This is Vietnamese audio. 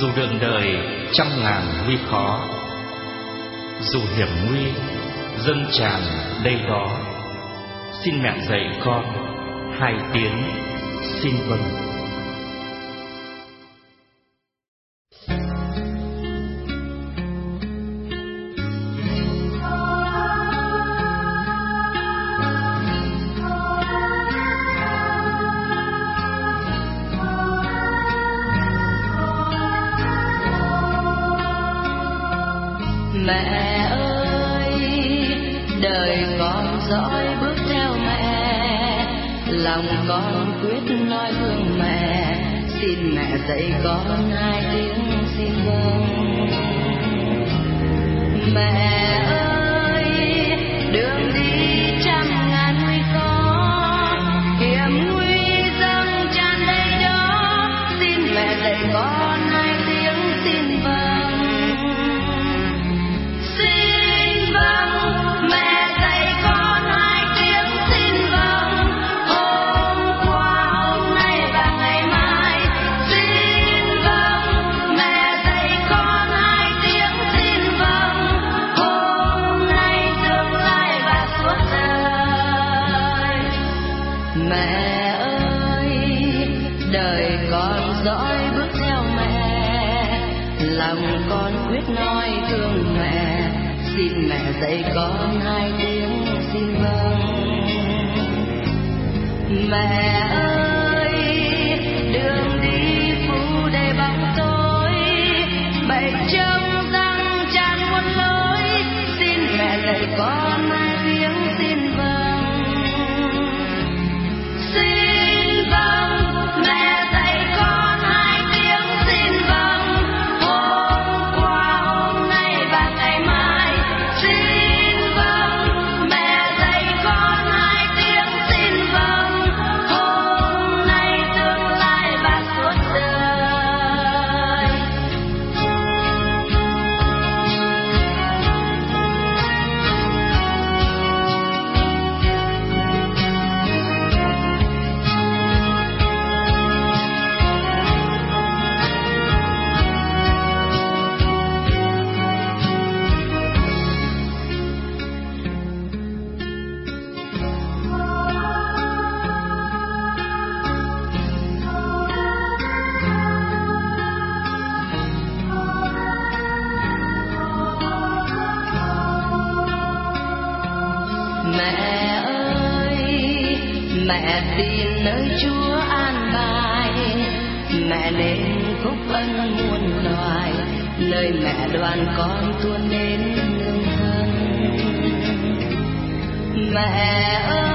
dù đường đời trăm ngàn nguy khó, dù hiểm nguy dâng tràn đây đó, xin mẹ dạy con hai tiếng xin vâng. Mẹ ơi, đời con dõi bước theo mẹ. Lòng con quyết nói thương mẹ. Xin mẹ dạy con hai tiếng xin vâng mẹ ơi con dõi bước theo mẹ. Lòng con quyết nói thương mẹ, xin mẹ dạy con hai tiếng xin vâng. Mẹ ơi mẹ tin nơi chúa an bài. Mẹ nên phúc ân muôn loài. Nơi mẹ đoàn con tuôn đến hương mẹ ơi